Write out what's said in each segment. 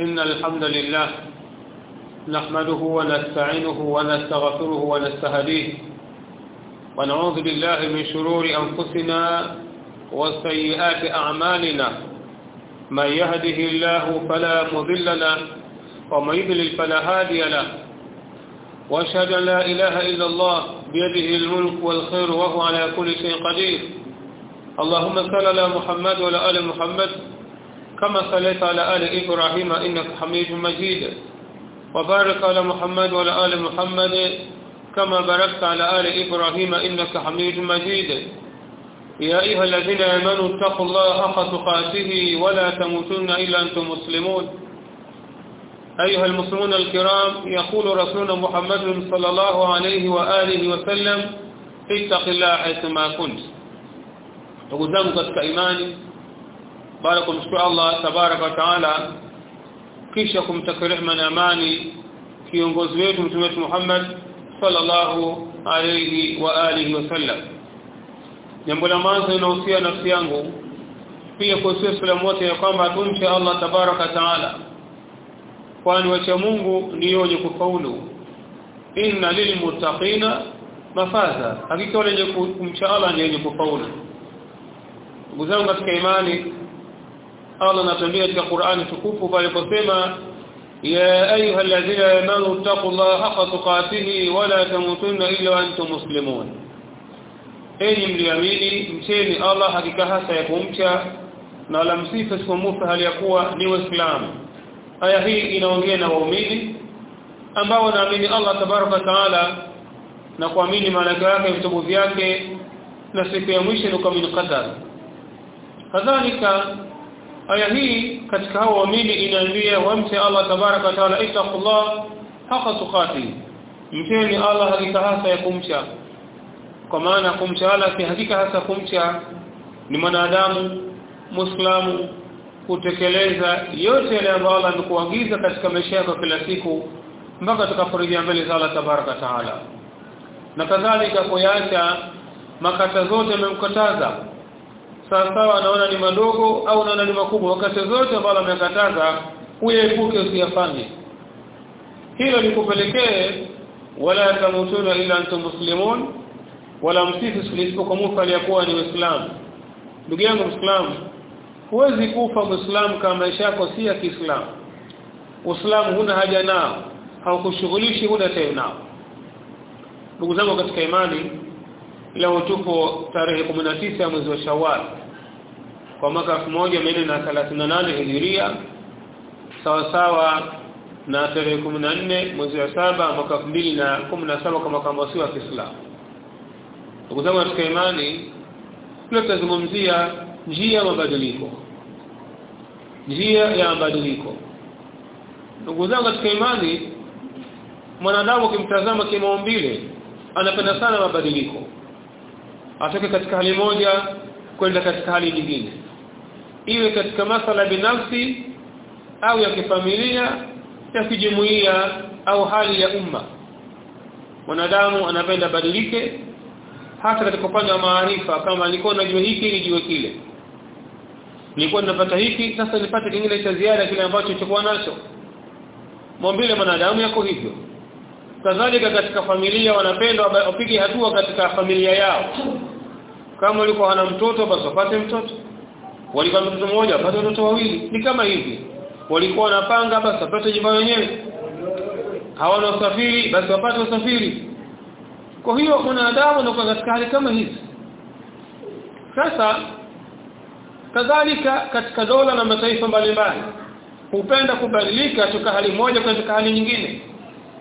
إن الحمد لله نحمده ونستعينه ونستغفره ونستهديه ونعوذ بالله من شرور أنفسنا وسيئات أعمالنا. من يهده الله فلا مضل له ومن يضلل فلا هادي له. وأشهد أن لا إله إلا الله بيده الملك والخير وهو على كل شيء قدير. اللهم صل على محمد وعلى آل محمد كما صليت على آل إبراهيم إنك حميد مجيد. وبارك على محمد وعلى آل محمد كما باركت على آل إبراهيم إنك حميد مجيد. يا أيها الذين آمنوا اتقوا الله حق تقاته ولا تموتن إلا أنتم مسلمون. أيها المسلمون الكرام يقول رسولنا محمد صلى الله عليه وآله وسلم اتق الله حيثما كنت. Katika imani baada kumshukuru Allah tabaraka wa taala. Kisha kumtakia rehema na amani kiongozi wetu mtume wetu Muhammad sallallahu alayhi wa alihi wasallam jambo la mwanzo inahusia nafsi yangu. Pia kwa Uislamu wote ya kwamba tumche Allah tabaraka wa taala. Kwani wacha Mungu ndio wenye kufaulu. Inna lilmuttaqina mafaza. Hakika wale wenye kumcha Allah ndio wenye kufaulu. Ndugu zangu katika imani Allah anatuambia katika Qur'ani tukufu pale aliposema ya ayuha alladhina amanu taqullaha haqqa tuqatih wa la tamutunna illa wa antum muslimun. Enyi mliamini mcheni Allah hakika hasa ya kumcha na la msife isipomufa hali ya kuwa ni waislamu. Aya hii inaongea na waumini ambao wanaamini Allah tabaraka taala na kuamini malaika yake vitabu vyake na siku ya mwisho ni min qadar kadhalika aya hii katika hao waamini inaambia wamche Allah tabaraka taala itaqullah haqa tuqati mcheni Allah hakika hasa ya kumcha. Kwa maana kumcha Allah si hakika hasa kumcha. Ni mwanadamu muislamu kutekeleza yote yale ambayo Allah amekuagiza katika maisha yako kila siku mpaka tutakaporejea mbele za Allah tabaraka taala. Na kadhalika kuyaacha makata zote amemkataza sawa anaona ni madogo au anaona ni makubwa. Wakati zote ambazo amekataza uepuke usiyafanye hilo likupelekee wala tamutuna ila antum muslimun wala msifu isipokuwa aliyakuwa ni Uislamu ndugu yangu Muislamu huwezi kufa muislamu kama maisha yako si ya Kiislamu. Uislamu huna haja nao haukushughulishi huna tena ndugu zangu katika imani leo tuko tarehe 19 ya mwezi wa Shawwal. Kwa mwaka 1438 Hijiria sawa sawa na tarehe 14 mwezi wa saba mwaka 2017 kama kama sio wa Kiislamu. Ndugu zangu katika imani leo tutazungumzia njia ya mabadiliko. Njia ya mabadiliko. Ndugu zangu katika imani mwanadamu ukimtazama kimaumbile anapenda sana mabadiliko atoke katika hali moja kwenda katika hali nyingine. Iwe katika masala binafsi au ya kifamilia ya kijumuiya au hali ya umma. Mwanadamu anapenda badilike hata katika upande wa maarifa kama alikuwa anajua hiki nijue kile. Nilikuwa ninapata hiki sasa nipate kingine cha ziada kile ambacho nilikuwa nacho. Mwambile mwanadamu yako hivyo. Kadhalika katika familia wanapenda wapige hatua katika familia yao kama ulikuwa wana mtoto basi wapate mtoto. Walikuwa mtoto mmoja wapate watoto wawili. Ni kama hivi. Walikuwa wanapanga basi wapate jumba wenyewe. Hawana usafiri basi wapate usafiri. Kwa hiyo mwanadamu anakuwa katika hali kama hizi. Sasa kadhalika katika dola na mataifa mbalimbali hupenda kubadilika kutoka hali moja kwenda hali nyingine.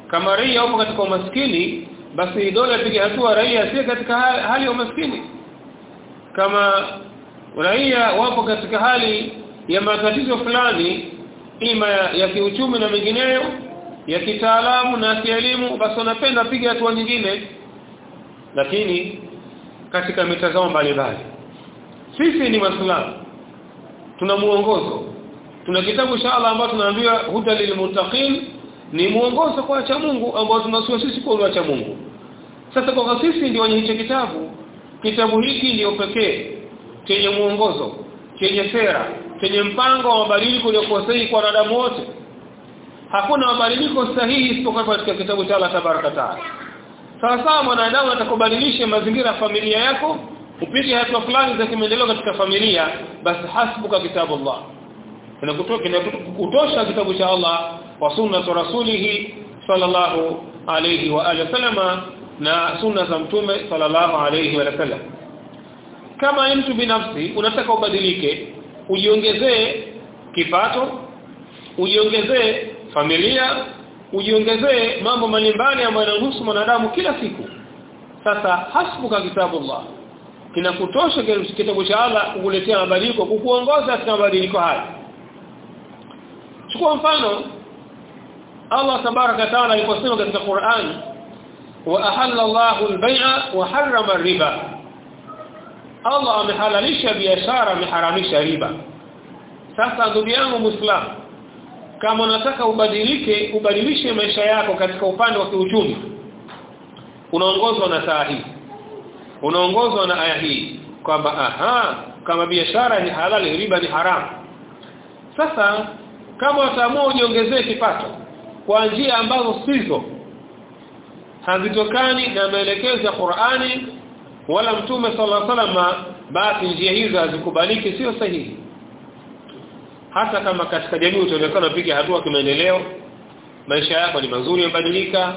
Kama raia upo katika umaskini basi dola ipige hatua raia si katika hali ya umaskini kama raia wapo katika hali ya matatizo fulani ima ya, kiuchumi na mengineyo ya kitaalamu na kielimu basi wanapenda piga hatua nyingine lakini katika mitazamo mbalimbali. Sisi ni waislamu tuna muongozo. Tuna kitabu cha Allah ambacho tunaambiwa huda lilmuttaqin ni muongozo kwa cha Mungu ambao tunasua sisi kwa cha Mungu. Sasa kwa sisi ndio wenye hicho kitabu kitabu hiki ndio pekee chenye mwongozo chenye sera chenye mpango wa mabadiliko uliokuwa sahihi kwa wanadamu wote. Hakuna mabadiliko sahihi isipokuwa katika kitabu cha Allah tabaraka taala. Sawa sawa mwanadamu atakubadilisha mazingira ya familia yako upige hatua fulani za kimaendeleo katika familia basi hasbuka kitabu Allah kinakutosha kitabu cha Allah wa sunna za rasulih sallallahu alayhi wa alihi wasallama na sunna za mtume sallallahu alayhi wa sallam. Kama mtu binafsi unataka ubadilike ujiongezee kipato ujiongezee familia ujiongezee mambo mbalimbali ambayo yanahusu mwanadamu kila siku. Sasa hasbuka kitabullah. Kinakutosha kitabu cha Allah kukuletea mabadiliko kukuongoza katika mabadiliko haya. Chukua mfano. Allah tabaraka taala aliposema katika Qur'an wa ahalla Allahu al-bay'a wa harrama riba Allah amehalalisha biashara ameharamisha riba. Sasa ndugu yangu muislamu kama unataka ubadilike ubadilishe maisha yako katika upande wa kiuchumi unaongozwa na saa hii unaongozwa na aya hii kwamba aha kama biashara ni halali riba ni haramu sasa kama utaamua ujiongezee kipato kwa njia ambazo sizo hazitokani na maelekezo ya Qur'ani wala mtume sallallahu alaihi basi njia hizo hazikubaliki sio sahihi. Hata kama katika jamii utaonekana piga hatua kimaendeleo maisha yako ni mazuri yamebadilika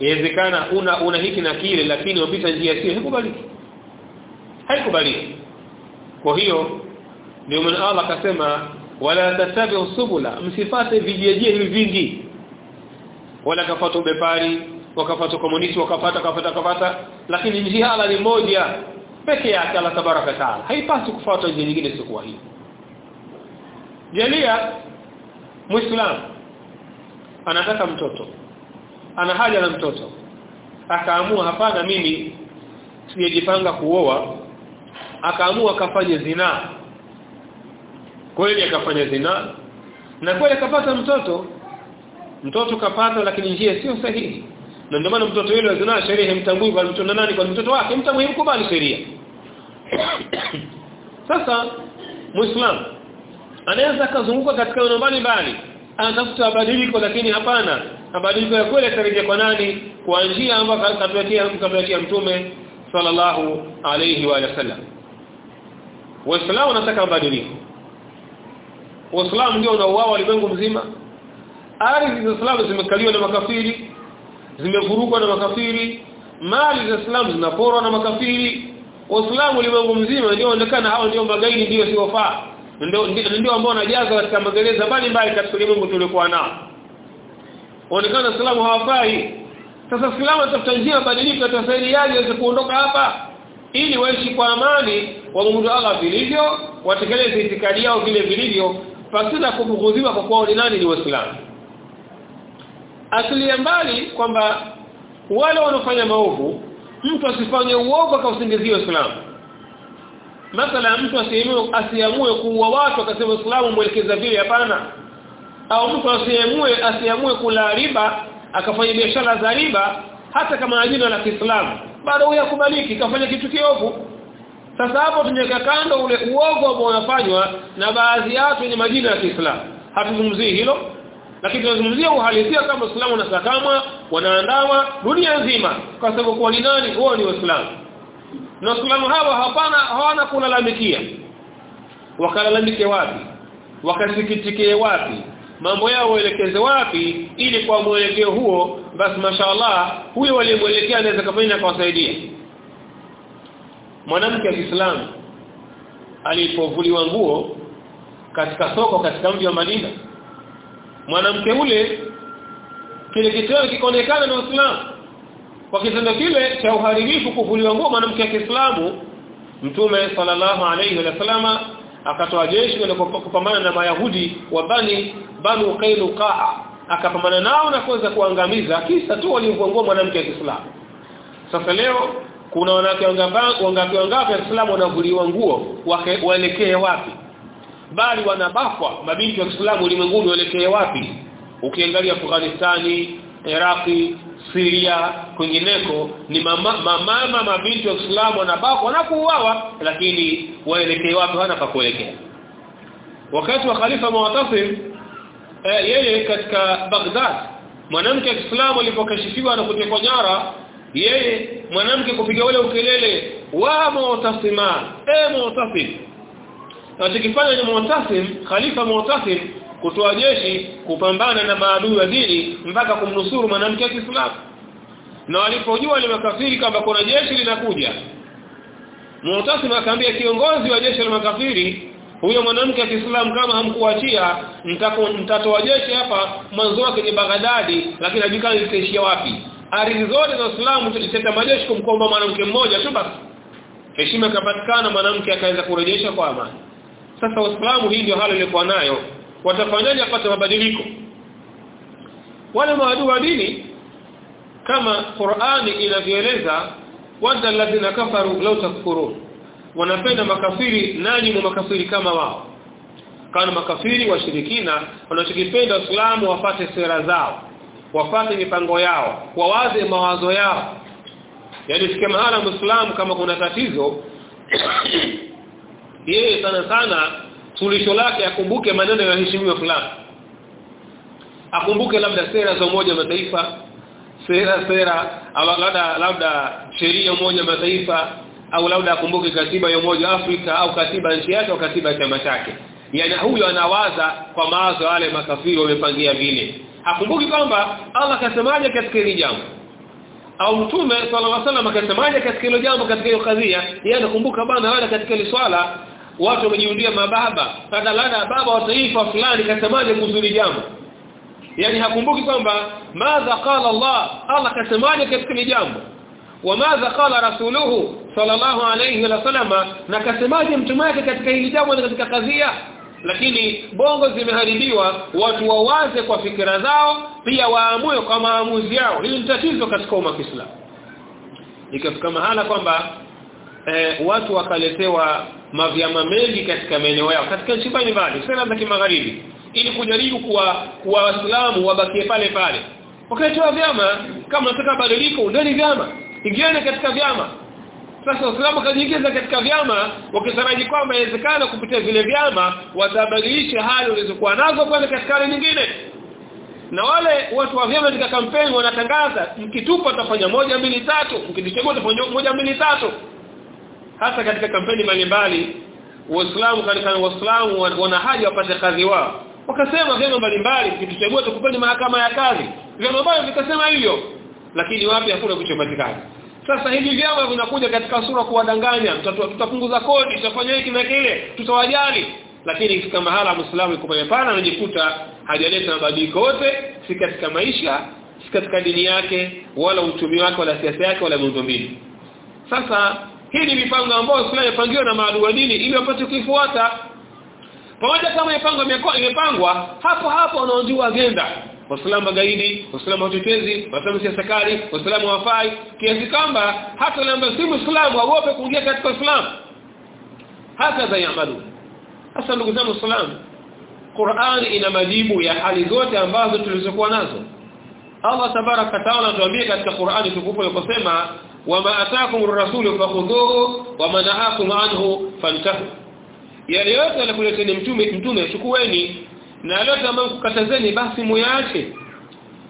inawezekana una una hiki na kile lakini upita njia sio haikubaliki. Haikubaliki. Kwa hiyo ndio maana Allah akasema wala tatabi'u subula msifate vijiji hivi vingi. Wala kafatu ubepari wakafata komunisti wakafuata kafuata kafuata lakini njia ala ni moja peke yake Allah tabaraka taala. Haipasi kufuata njia nyingine sio hii. Jalia muislam anataka mtoto ana haja na mtoto akaamua hapana mimi sijejipanga kuoa. Akaamua akafanye zinaa kweli akafanya zinaa na kweli akapata mtoto. Mtoto kapata lakini njia sio sahihi na ndio maana mtoto yule azina sheria hemtambui kwa mtoto nani kwa mtoto wake mtambui mkubali sheria. Sasa muislamu anaweza kuzunguka katika eneo mbalimbali anatafuta mabadiliko lakini hapana. Mabadiliko ya kweli yatarejea kwa nani? Kwa njia ambayo katuletea katuletea mtume sallallahu alayhi wa sallam. Waislamu wanataka mabadiliko. Waislamu ndio unaouawa ulimwengu mzima. Ardhi za islamu zimekaliwa na makafiri zimevurugwa na makafiri mali za Islam zinaporwa na makafiri. Waislamu ulimwengu mzima ndio onekana hao ndio magaidi ndio siofaa ndio ndio ambao wanajaza katika magereza mbalimbali katika ulimwengu tuliokuwa nao. Onekana islamu hawafai. Sasa islamu atafuta njia badiliko atasaidiaje waweze kuondoka hapa? Ili waishi kwa amani waabudu Allah vilivyo watekeleze itikadi yao vile vilivyo pasina kubughudhiwa kwa kuwa ni nani? Ni waislamu asili mbali kwamba wale wanaofanya maovu mtu asifanye uovu akausingizia Uislamu. Mathala mtu asiamue asiamue kuua watu akasema Uislamu mwelekeza vile hapana. Au mtu asiamue asiamue kula riba akafanya biashara za riba hata kama ajina la Kiislamu. Bado huyo akubaliki kafanya kitu kiovu. Sasa hapo tunyeka kando ule uovu ambao unafanywa na baadhi ya watu wenye majina ya Kiislamu. Hatuzungumzii hilo lakini tunazungumzia uhalisia kama Uislamu unasakamwa wanaandawa dunia nzima. Kwa sababu kwa ni nani? Wao ni waislamu. Na waislamu hawa hapana hawana kulalamikia. Wakalalamikie wapi? Wakasikitikie wapi? Mambo yao waelekeze wapi? Ili kwa mwelekeo huo basi mashaallah huyo waliyemwelekea anaweza kufanya kuwasaidia mwanamke wa Kiislamu alipovuliwa nguo katika soko katika mji wa Madina mwanamke ule kile kitendo kikaonekana na Uislamu. Kwa kitendo kile cha uharibifu kuvuliwa nguo mwanamke wa Kiislamu Mtume sallallahu alayhi wa sallama akatoa jeshi na kupambana na Mayahudi wa Bani Banu Qainuqa. Akapambana nao na kuweza kuangamiza kisa tu walimvua mwanamke wa Kiislamu. Sasa leo kuna wanawake wangapi wangapi wangapi waislamu wanavuliwa nguo waelekee wapi bali wanabakwa mabinti wa Kiislamu ulimwenguni waelekee wapi? Ukiangalia Afghanistani Iraki Syria kwingineko ni mama mama mabinti wa Kiislamu wanabakwa na kuuawa lakini waelekee wapi? Hana pa kuelekea. Wakati wa khalifa Mu'tasim eh, yeye katika Baghdad mwanamke wa Kiislamu alipokashifiwa na kutekwa nyara yeye mwanamke kupiga ule ukelele wa mu'tasima e mu'tasim atakifanya ni mu'tasim khalifa mu'tasim kutoa jeshi kupambana na maadui wa dini mpaka kumnusuru mwanamke wa Kiislamu. Na walipojua wale makafiri kwamba kuna jeshi linakuja Mu'tasim akaambia kiongozi wa jeshi la makafiri huyo mwanamke wa Kiislamu kama hamkuachia mtatoa jeshi hapa mwanzo wake ni Baghdadi lakini hajulikani litaishia wapi. Ardhi zote za Uislamu tuliteta majeshi kumkomba mwanamke mmoja tu basi. Heshima ikapatikana mwanamke akaweza kurejesha kwa amani sasa waislamu hii ndio hali ilikuwa nayo. Watafanyaje apate mabadiliko? Wale maadui wa dini kama Qur'ani inavyoeleza wanda alladhina kafaru law takfurun. Wanapenda makafiri nani ni makafiri kama wao. Kana makafiri washirikina wanachokipenda waislamu wapate sera zao wapate mipango yao wawaze mawazo yao. Yani fike mahala muislamu kama kuna tatizo yeye sana sana suluhisho lake akumbuke maneno ya heshimiwa fulani. Akumbuke labda sera za umoja mataifa sera sera au labda labda sheria umoja mataifa au labda akumbuke katiba ya umoja Afrika au katiba nchi yake au katiba ya chama chake. Yani huyo anawaza kwa mawazo wale makafiri wamepangia vile. Hakumbuki kwamba Allah kasemaje katika hili jambo? Au mtume sallallahu alaihi wasallam akasemaje katika hilo jambo katika hiyo kadhia? Yeye anakumbuka bana wala katika ile swala watu wamejiundia mababa. Kada lada baba wa taifa fulani kasemaje kuzuri jambo? Yani hakumbuki kwamba madha qala Allah Allah kasemaje katika jambo? Wa madha qala rasuluhu sallallahu alayhi wa sallama na kasemaje mtume wake katika hili jambo na katika kadhia? Lakini bongo zimeharibiwa watu wawaze kwa fikira zao pia waamue kwa maamuzi yao. Hili ni tatizo katika umma Kiislamu. Ikafika mahala kwamba eh, watu wakaletewa mavyama mengi katika maeneo yao katika nchi mbalimbali sana za kimagharibi ili kujaribu kuwa kuwa waislamu wabakie pale pale. Wakaletewa vyama kama nataka badiliko ndani vyama ingiane katika vyama. Sasa waislamu kajiingiza katika vyama wakitaraji kwamba inawezekana kupitia vile vyama watabadilisha hali walizokuwa nazo kwenda katika hali nyingine. Na wale watu wa vyama katika kampeni wanatangaza mkitupa tafanya moja mbili tatu mkitichagua tafanya moja mbili tatu hasa katika kampeni mbalimbali waislamu katika waislamu wana haja wapate kazi wao. Wakasema vyama mbalimbali kituchagua tukupeni mahakama ya kazi. Vyama ambavyo vikasema hivyo lakini wapi hakuna kuchopatikana sasa hivi vyama vinakuja katika sura kuwadanganya tutapunguza kodi tutafanya hiki na kile tutawajali. Lakini ikifika mahala muislamu yuko pana anajikuta hajaleta mabadiliko yote si katika maisha si katika dini yake wala uchumi wake wala siasa yake wala miundombinu. Sasa hii ni mipango ambayo Uislamu imepangiwa na maadui wa dini ili wapate kuifuata pamoja kama mipango imepangwa hapo hapo unaojua agenda Waislamu magaidi, Waislamu watetezi, Waislamu siasa kali, Waislamu wafai kiasi kwamba hata lamba si Muislamu waogope kuingia katika Uislamu. Hata za yamalu. hasa ndugu zangu Waislamu, Qur'an ina majibu ya hali zote ambazo tulizokuwa nazo. Allah tabaraka taala anatuambia katika Qur'ani tukufu yakosema wama ataakum ar-rasulu fakhudhuhu wama nahakum anhu fantahu. Yale yote alikuleteni mtume mtume chukueni na yote ambayo kukatazeni basi muyaache.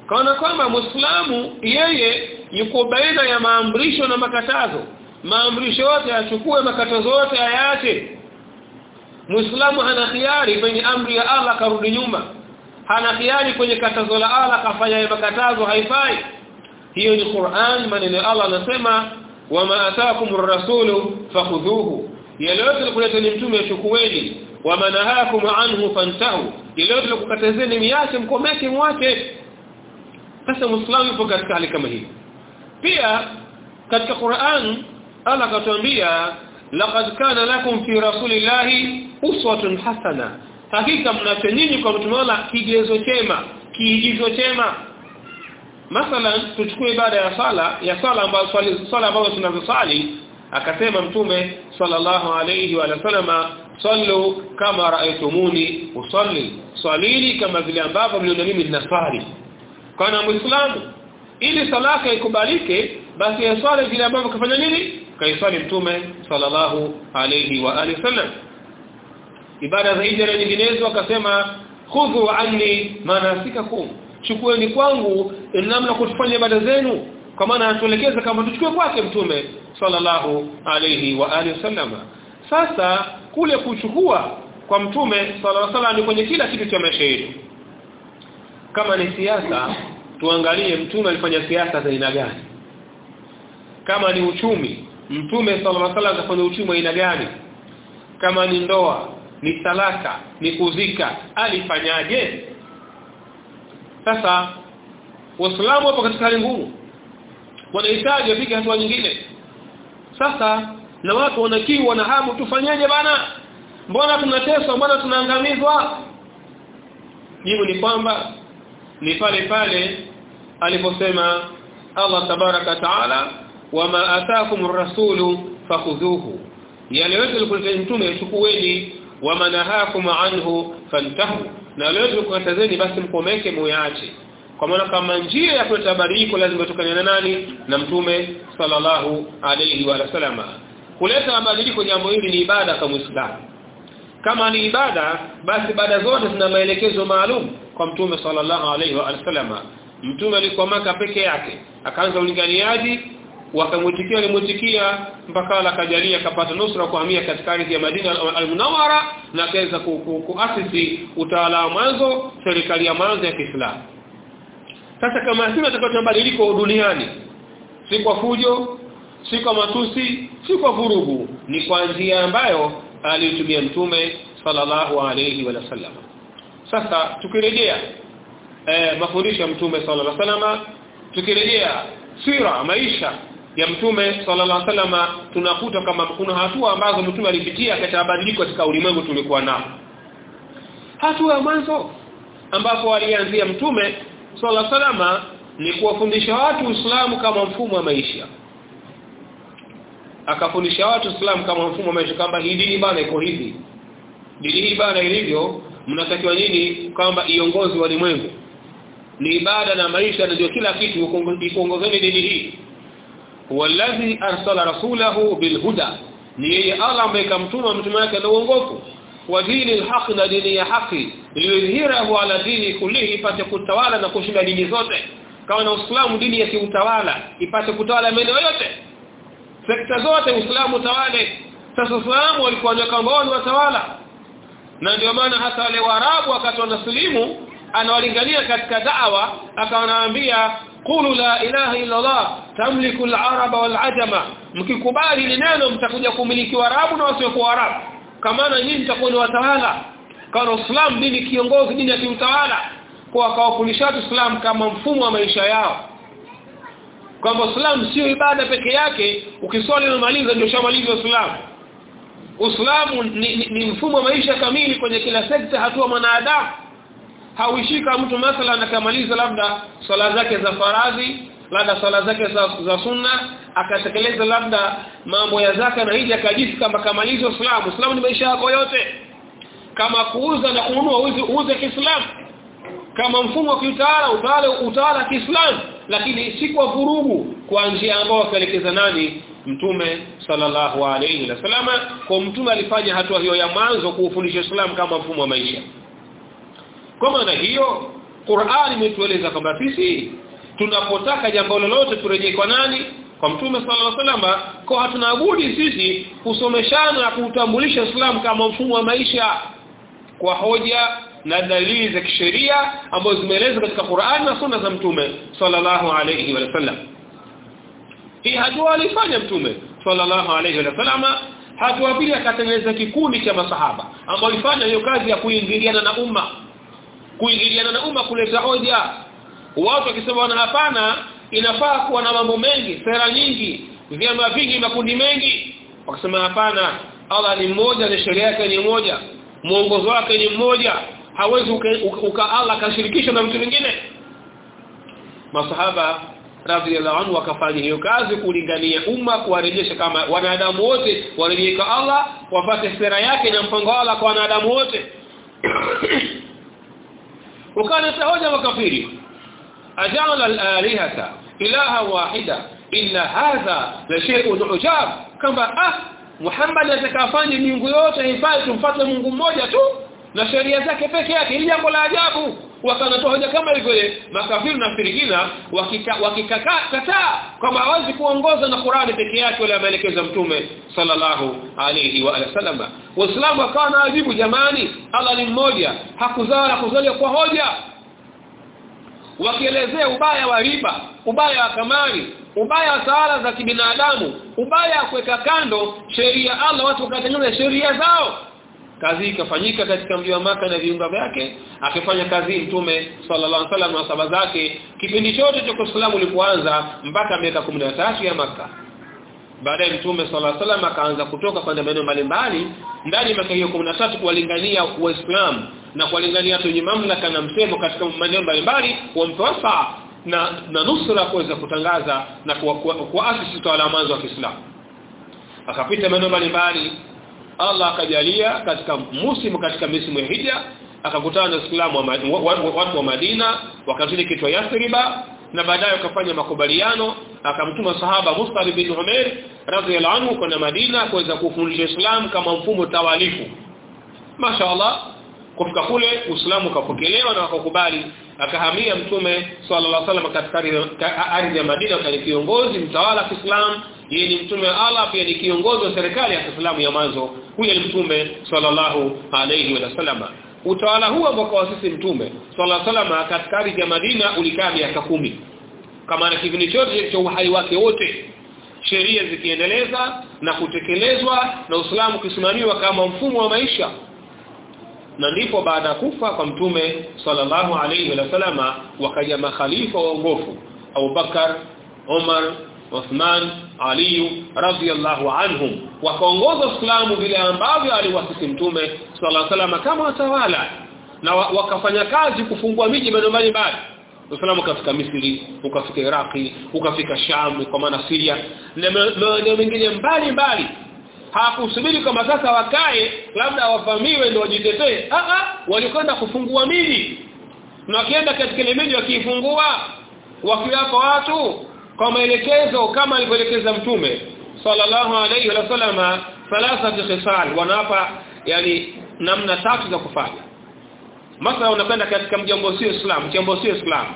Kana kwamba muislamu yeye yuko baina ya maamrisho na makatazo. Maamrisho yote achukue makatazo yote ayaache. Muislamu hana khiari kwenye amri ya Allah karudi nyuma hana hiari kwenye katazo la Allah kafanya makatazo haifai. Hiyo ni Qur'an maneno Allah anasema wama ataakumur rasulu fakhudhuhu. Yale yote ni mtume achukueni wama nahakum anhu fantahu. Ile yote kukatazeni miache mkomeke mwache. Sasa muislamu yupo katika hali kama hii. Pia katika Qur'an Allah katuambia laqad kana lakum fi rasulillahi uswatun hasana hakika mnacho nyinyi kwa mtume wala kigezo chema kiigizo chema. Mathalan tuchukue ibada ya sala ya sala ambayo swali sala ambayo tunazosali akasema mtume sallallahu alayhi wa sallama sallu kama raaitumuni usalli swalini kama vile ambavyo mliona mimi ninasali kana muislamu ili salaka ikubalike basi yaswali vile ambavyo kafanya nini? Kaiswali mtume sallallahu alayhi wa alihi wasallam ibada za hijra nyinginezo akasema khudhu anni manasikakum chukueni kwangu namna kutufanya ibada zenu kwa maana anatuelekeza kama tuchukue kwake mtume sallallahu alayhi wa alihi wasallama sasa kule kuchukua kwa mtume sallallahu alayhi wasallam ni kwenye kila kitu cha maisha yetu. Kama ni siasa tuangalie mtume alifanya siasa za aina gani. Kama ni uchumi mtume sallallahu alayhi wasallam alifanya uchumi wa aina gani. Kama ni ndoa ni talaka ni kuzika. Alifanyaje? Sasa waislamu wapo katika hali ngumu. Wanahitaji wapige hatua nyingine. Sasa na watu wanakiwa wana hamu tufanyaje bana? Mbona tunateswa? Mbona tunaangamizwa? Jibu ni kwamba ni pale pale aliposema Allah tabaraka taala wama ataakum rasulu fakhudhuhu. Yale yote mtume chukueni wama nahakum anhu fantahu. Na leo kukatazeni basi mkomeke muyache kwa maana kama njia ya kuleta badiliko lazima tukane na nani? Na mtume sallallahu alayhi wa sallama. Kuleta mabadiliko jambo hili ni ibada kwa muislamu. Kama ni ibada basi ibada zote zina maelekezo maalum kwa mtume sallallahu alayhi wa sallama. Mtume alikuwa maka peke yake. Akaanza ulinganiaji wakamwitikia walimwitikia mpaka akajalia akapata nusra kuhamia katika ardhi ya Madina al-Munawwara na akaweza kuasisi utawala wa mwanzo serikali ya mwanzo ya Kiislamu sasa kama sina tutapata mabadiliko duniani si kwa fujo si kwa matusi si kwa vurugu ni kwa njia ambayo alitumia mtume sallallahu alayhi wa sallam. Sasa tukirejea eh, mafundisho ya mtume sallallahu alayhi wa sallam tukirejea sira maisha ya mtume sallallahu alaihi wasallam tunakuta kama kuna hatua ambazo mtume alipitia katika badiliko katika ulimwengu tulikuwa nao. Hatua ya mwanzo ambapo alianzia mtume sallallahu alaihi wasallam ni kuwafundisha watu Uislamu kama mfumo wa maisha. Akafundisha watu Uislamu kama mfumo wa maisha kwamba hii dini bana iko hivi. Dini hii bana ilivyo mnatakiwa nini kwamba iongozi wa ulimwengu. Ni ibada na maisha ndio kila kitu. Kuongozeni dini hii wallazi arsala rasulahu bilhuda. Ni yeye Allah ambaye kamtuma mtume wake na uongofu. Wa dini alhaq na dini ya haki. Liyudhhirahu ala dini kullihi ipate kutawala na kushinda dini zote. Kama na Uislamu dini ya kiutawala ipate kutawala maeneo yote. Sekta zote Uislamu utawale. Sasa Uislamu walikuwa ni kama ni watawala. Na ndio maana hata wale Waarabu wakati wanaslimu anawalingania katika da'wa akawaambia qulu la ilaha illa Allah tamliku al-araba wal-ajama. Mkikubali neno mtakuja kumiliki Waarabu na wasio Waarabu. Kama na nyinyi mtakuwa ni watawala. Kwa Uislamu dini kiongozi dini ya kiutawala. Kwa akawafundisha Uislamu kama mfumo wa maisha yao. Kwamba Uislamu sio ibada peke yake ukiswali na maliza ndio shamaliza Uislamu Uislamu ni, ni, ni mfumo wa maisha kamili kwenye kila sekta hatua mwanadamu. Hauishika mtu mathalan akamaliza labda swala zake za faradhi labda sala zake za, za sunna akatekeleza labda mambo ya zaka na hija akajisi kama kamaliza Uislamu Uislamu ni maisha yako yote. Kama kuuza na kununua uuze uze Kiislamu. Kama mfumo wa kiutawala utawala utawala Kiislamu. Lakini si kwa vurugu kwa njia ambayo akaelekeza nani? Mtume sallallahu alayhi wasallam kwa mtume alifanya hatua hiyo ya mwanzo kuufundisha Uislamu kama mfumo wa maisha. Kwa maana hiyo Qur'an imetueleza kwamba sisi tunapotaka jambo lolote turejee kwa nani? Kwa mtume sallallahu alaihi wasallam. Kwa hatuna budi sisi kusomeshana na kuutambulisha Uislamu kama mfumo wa maisha. Kwa hoja na dalili za kisheria ambazo zimeelezwa katika Qur'an na Sunna za Mtume sallallahu alayhi wa sallam. Hii hatua alifanya Mtume sallallahu alayhi wa sallam hatua pili akatengeneza kikundi cha masahaba ambao walifanya hiyo kazi ya kuingiliana na umma. Kuingiliana na umma kuleta hoja watu wakisema wana hapana inafaa kuwa na mambo mengi sera nyingi vyama vingi makundi mengi. Wakasema hapana Allah ni mmoja na sheria yake ni moja mwongozo wake ni mmoja. Hawezi uka, Allah kashirikisha na mtu mwingine masahaba radhiallahu anhu wakafanya hiyo kazi kulingania umma kuwarejesha kama wanadamu wote warejee kwa Allah wapate sera yake na mpango Allah kwa wanadamu wote. Ukaleta hoja makafiri ajala al-alihata ilaha wahida illa hadha la shay'un ujab kama ah Muhammad atakafanya miungu yote haifai tumfuate Mungu mmoja tu na sheria zake peke yake ili jambo la ajabu wakanatoa hoja kama hivyo makafiri na firikina wakikataa kama hawezi kuongoza na Qur'ani peke yake wala maelekezo mtume sallallahu alayhi wa sallam waislamu wakawa na ajibu jamani Allah ni mmoja hakuzaa kuzalia kwa hoja wakielezea ubaya wa riba ubaya wa kamari ubaya wa sala za kibinadamu ubaya wa kuweka kando sheria Allah watu wakatengeneza sheria zao. Kazi ikafanyika katika mji wa maka na viunga vyake akifanya kazi mtume sallallahu alaihi wasallam na sahaba zake kipindi chote cha Uislamu ulipoanza mpaka miaka 13 ya maka baadaye mtume sala salam akaanza kutoka kwenda maeneo mbalimbali ndani ya miaka hiyo 13 kuwalingania waislamu na kuwalingania watu mamlaka na msemo katika maeneo mbalimbali wamtawasa na na nusra kuweza kutangaza na kuasisi utawala wa mwanzo wa Kiislamu. Akapita maeneo mbalimbali Allah akajalia katika musimu katika misimu ya hija akakutana na Waislamu watu wa Madina wakati kitwa Yathriba na baadaye akafanya makubaliano akamtuma sahaba Mus'ab bin Umair radhiyallahu anhu kwenda Madina kuweza kufundisha Islam kama mfumo tawalifu. Mashaallah kufika kule Uislamu kapokelewa na wakakubali akahamia mtume sallallahu alaihi wasallam katika ardhi ya Madina kama kiongozi mtawala wa Kiislamu. Yeye ni mtume wa Allah pia ni kiongozi wa serikali ya Kiislamu ya mwanzo. Huyo ni mtume sallallahu alaihi wasallam utawala huu ambao kwa sisi mtume sallallahu alaihi wasallam katika ardhi ya Madina ulikaa miaka kumi. Kama na kivini chote cha uhai wake wote sheria zikiendeleza na kutekelezwa na Uislamu kusimamiwa kama mfumo wa maisha. Na ndipo baada ya kufa kwa mtume sallallahu alaihi wasallam wakaja makhalifa waongofu Abu Bakar Umar Uthman Ali radhiyallahu anhum wakaongoza Uislamu vile ambavyo aliwasisi mtume sallallahu alaihi wasallam kama watawala na wakafanya kazi kufungua miji mbalimbali Uislamu ukafika Misri, ukafika Iraki, ukafika Sham, kwa maana Syria na maeneo mengine mbali mbali. Hawakusubiri kama sasa wakae labda wavamiwe ndio wajitetee. Ah ah, walikwenda kufungua miji. Na wakienda katika ile miji wakiifungua wakiwapa watu kwa maelekezo kama alivyoelekeza mtume sallallahu alayhi wa sallama thalathati khisal wanapa yani namna tatu za kufanya Masa unakwenda katika mjambo sio Islam, mjambo sio Islam.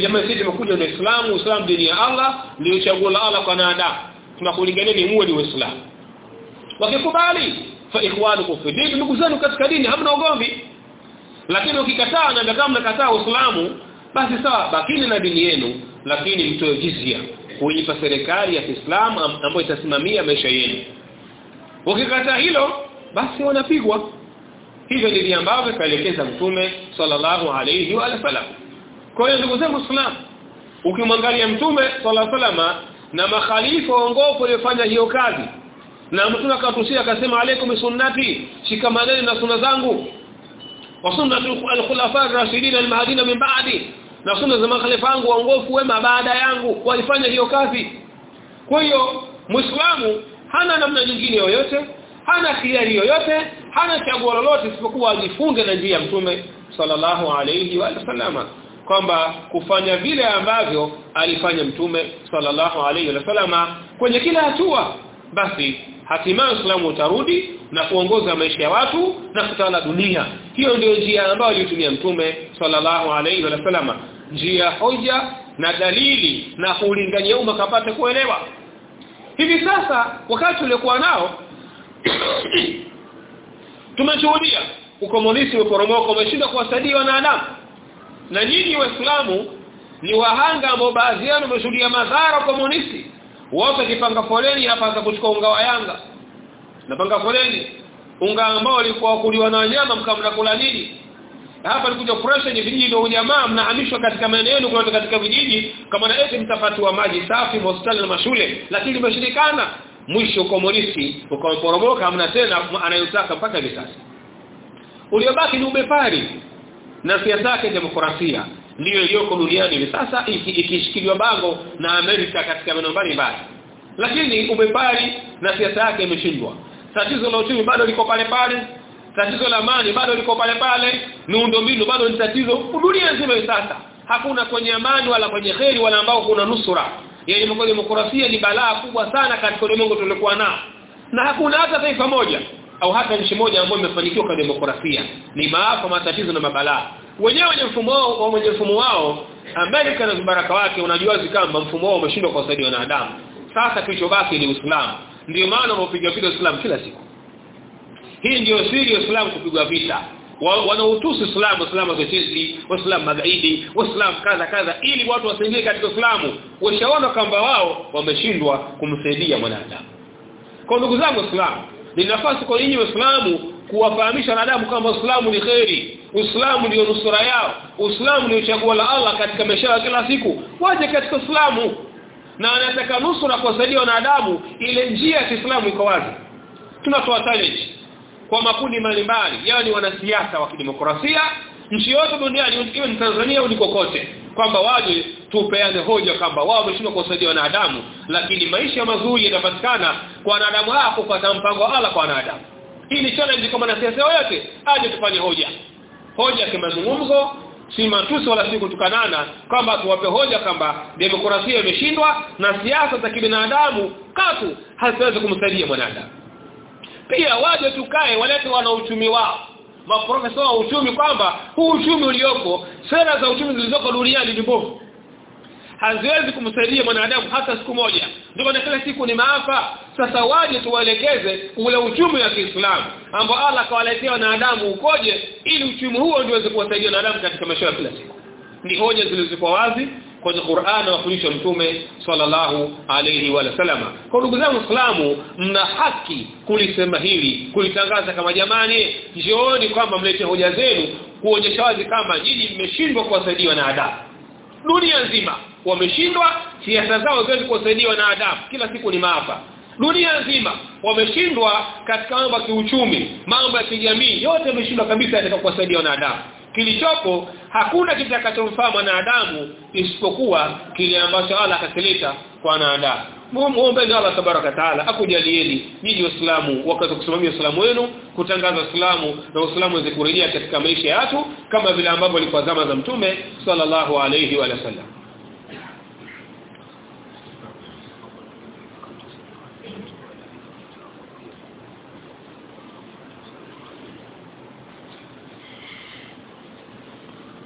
Jamaa sisi tumekuja na Islam Uislamu dini ya Allah, ndio chaguo la Allah kwa wanadamu. Tunakulingania ni muwe ni Uislamu. Wakikubali fa ikhwanukum fi din, ndugu zenu katika dini hamna ugomvi. Lakini ukikataa na kama mnakataa Uislamu, basi sawa, bakini na dini yenu, lakini mtoe jizya kuipa serikali ya Kiislamu ambayo itasimamia maisha yenu. ukikata hilo, basi wanapigwa hivyo ndivyo ambavyo kaelekeza mtume sallallahu alayhi wa sallam. Kwa hiyo ndugu zangu Islam ukimwangalia mtume sallallahu alayhi na makhalifa waongofu waliofanya hiyo kazi na mtume akatusia akasema alaikum sunnati shikamaneni na sunna zangu. Wa sunnatu al-khulafa ar-rashidin al-mahdina min ba'di na sunna za makhalifa wangu waongofu wema baada yangu walifanya hiyo kazi. Kwa hiyo muislamu hana namna nyingine yoyote hana khiari yoyote hana chaguo lolote isipokuwa ajifunge na njia ya mtume sallallahu alayhi wa sallama kwamba kufanya vile ambavyo alifanya mtume sallallahu alayhi wa sallama kwenye kila hatua basi hatimaye Uislamu utarudi na kuongoza maisha ya watu na kutawala dunia. Hiyo ndio njia ambayo alitumia mtume sallallahu alaihi wa sallama njia hoja na dalili na kulingania umma kapate kuelewa. Hivi sasa wakati uliokuwa nao tumeshuhudia ukomunisti uporomoko umeshinda kuwasaidia wanadamu. Na nyinyi waislamu ni wahanga ambao baadhi yao wameshuhudia madhara komunisti wote kipanga foleni hapa za kuchukua unga wa yanga. Napanga foleni. Unga ambao ulikuwa kuliwa na wanyama mkamla kula nini? Hapa alikuja ni vijiji vya ujamaa mnahamishwa katika maeneo yenu kutoka katika vijiji kama na eti mtapatiwa maji safi hospitali na mashule. Lakini imeshindikana. Mwisho komunisti ukaporomoka hamna tena anayotaka mpaka hivi sasa. Uliobaki ni ubepari. Na siasa yake demokrasia ndiyo iliyoko duniani hivi sasa ikishikiliwa bango na Amerika katika maeneo mbalimbali. Lakini ubepari na siasa yake imeshindwa. Tatizo la uchumi bado liko pale pale. Tatizo la amani bado liko pale pale. Miundombinu bado ni tatizo. Dunia nzima hivi sasa hakuna kwenye amani wala kwenye kheri wala ambao kuna nusura. Yaani demokrasia ni balaa kubwa sana katika ulimwengu tulikuwa nao. Na hakuna hata taifa moja au hata nchi moja ambayo imefanikiwa kwa demokrasia. Ni maafa matatizo na mabalaa. Wenyewe wenye mfumo wao wenye mfumo wao. Amerika na vibaraka wake unajua kama mfumo wao umeshindwa kuwasaidia wanadamu. Sasa kilichobaki ni Uislamu. Ndio maana wanapiga vita Uislamu kila siku. Hii ndio siri ya Uislamu kupigwa vita. Wanaotusi Uislamu Uislamu wachochezi Uislamu magaidi Uislamu kadha kadha ili watu wasaidie katika Uislamu. Washaona kwamba wao wameshindwa kumsaidia mwanadamu. Kwa ndugu zangu Waislamu ni nafasi kwa nyinyi Waislamu kuwafahamisha wanadamu kwamba Uislamu ni kheri. Uislamu ndio nusura yao. Uislamu ni uchaguo la Allah katika maisha ya kila siku. Waje katika Uislamu. Na anataka nusura kuwasaidia wanadamu ile njia ya Kiislamu iko wazi. Tunatoa challenge kwa makundi mbalimbali yani wanasiasa wa kidemokrasia nchi yote duniani iwe ni Tanzania au kokote kwamba waje tupeane hoja kwamba wao wameshindwa kuwasaidia wanadamu lakini maisha mazuri yanapatikana kwa wanadamu hapo kwa mpango ala kwa wanadamu. Hii ni challenge kwa mwanasiasa yote aje tufanye hoja. Hoja kwa mazungumzo si matusi wala si kutukanana kwamba tuwape hoja kwamba demokrasia imeshindwa na siasa za kibinadamu katu haziwezi kumsaidia mwanadamu. Pia waje tukae walete wana uchumi wao maprofesa wa uchumi kwamba huu uchumi uliopo sera za uchumi zilizoko duniani ni mbovu. Haziwezi kumsaidia mwanadamu hata siku moja. Ndio maana kila siku ni maafa. Sasa waje tuwaelekeze ule uchumi wa Kiislamu ambao Allah kawaletea wanadamu ukoje ili uchumi huo ndio uweze kuwasaidia wanadamu katika maisha ya kila siku. Ni hoja zilizokuwa wazi kwenye Qur'an na kufundisha mtume sallallahu alayhi wa sallama kwa ndugu zangu Waislamu mna haki kulisema hili kulitangaza kama jamani njooni kwamba mlete hoja zenu kuonyesha wazi kama nyinyi mmeshindwa kuwasaidia wanadamu dunia nzima wameshindwa siasa zao zote kuwasaidia wanadamu kila siku ni maafa. Dunia nzima wameshindwa katika mambo ya kiuchumi mambo ya kijamii yote yameshindwa kabisa katika kuwasaidia wanadamu kilichopo hakuna kitakachomfaa mwanadamu isipokuwa kile ambacho Allah akakileta kwa wanadamu muombe Allah tabaraka taala akujalieni nyinyi waislamu wakati kusimamia uislamu wenu kutangaza uislamu na uislamu uweze kurejea katika maisha ya watu kama vile ambavyo ilikuwa zama za mtume sallallahu alayhi wa sallam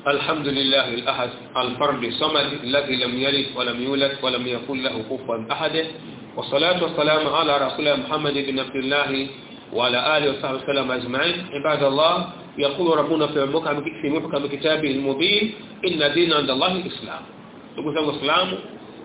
الحمد لله الأحد الفرد الصمد الذي لم يلد ولم يولد ولم يكن له كفوا أحد والصلاة والسلام على رسول محمد بن عبد الله وعلى آله وصحبه وسلم أجمعين. عباد الله يقول ربنا في محكم في محكم كتابه المبين إن دين عند الله الإسلام.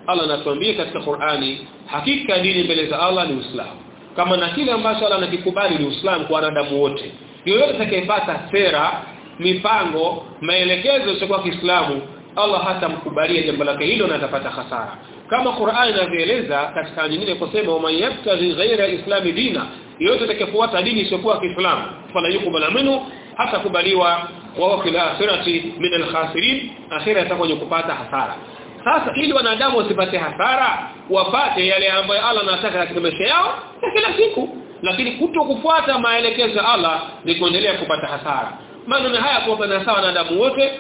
anatuambia katika Qur'ani hakika dini mbele za Allah ni Uislamu kama na kile ambacho Allah anakikubali ni Uislamu kwa wanadamu wote yoyote atakayepata sera mipango maelekezo ya Kiislamu Allah hatamkubalia jambo lake hilo na atapata hasara. Kama Qur'an inavyoeleza katika nyingine kusema man yabtaghi ghaira islami dina yote atakayefuata dini isiyokuwa Kiislamu fala yukubala minhu hata kubaliwa wa fil akhirati min al-khasirin akhira atakuwa kupata hasara. Sasa ili wanadamu wasipate hasara wapate yale ambayo Allah anataka katika maisha yao kila siku. Lakini kuto kufuata maelekezo ya Allah ni kuendelea kupata hasara maneno haya kwa na sawa wanadamu wote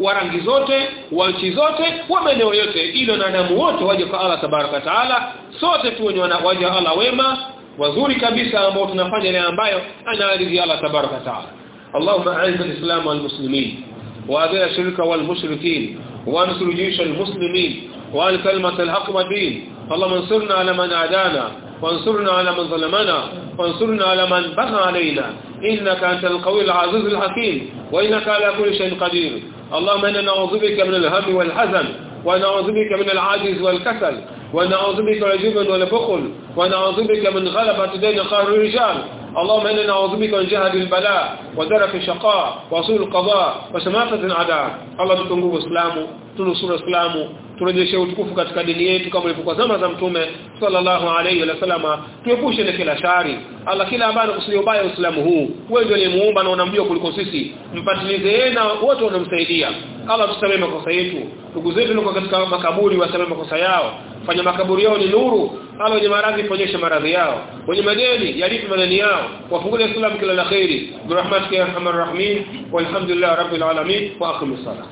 wa rangi zote wa nchi zote wa maeneo yote ili wanadamu wote waje kwa Allah tabaraka taala sote tu wenye waje Allah wema wazuri kabisa ambao tunafanya yale ambayo anaridhia Allah tabaraka taala اللهم اعز الاسلام والمسلمين واذل الشرك والمشركين وانصر جيش المسلمين وان كلمه الحق والدين اللهم انصرنا على من عادانا وانصرنا على من ظلمنا وانصرنا على من بغى علينا إنك أنت القوي العزيز الحكيم وإنك على كل شيء قدير. اللهم إنا نعوذ بك من الهم والحزن ونعوذ بك من العاجز والكسل ونعوذ بك من الجبن والبخل ونعوذ بك من غلبة دين قهر الرجال. اللهم إنا نعوذ بك من جهد البلاء ودرك الشقاء وسوء القضاء وشماتة العداء. الله تنقوه إسلامه tunusuru Uislamu turejeshe utukufu katika dini yetu kama ilivyokuwa zama za mtume sallallahu alayhi wa sallama tuepushe na kila shari. Allah kila ambaye anakusudia ubaya Uislamu huu. Wewe ndiye muumba na unamjua kuliko sisi. Mpatilize yeye na wote wanamsaidia Allah tusamehe makosa yetu. Ndugu zetu wako katika makaburi wasamehe makosa yao. Fanya makaburi yao ni nuru. Allah wenye maradhi fanyeshe maradhi yao. Wenye madeni yalipe madeni yao. Wafungulie Islam kila la khairi bi rahmatika ya arhamar rahimin. Walhamdulillah rabbil alamin. Wa aqimus salah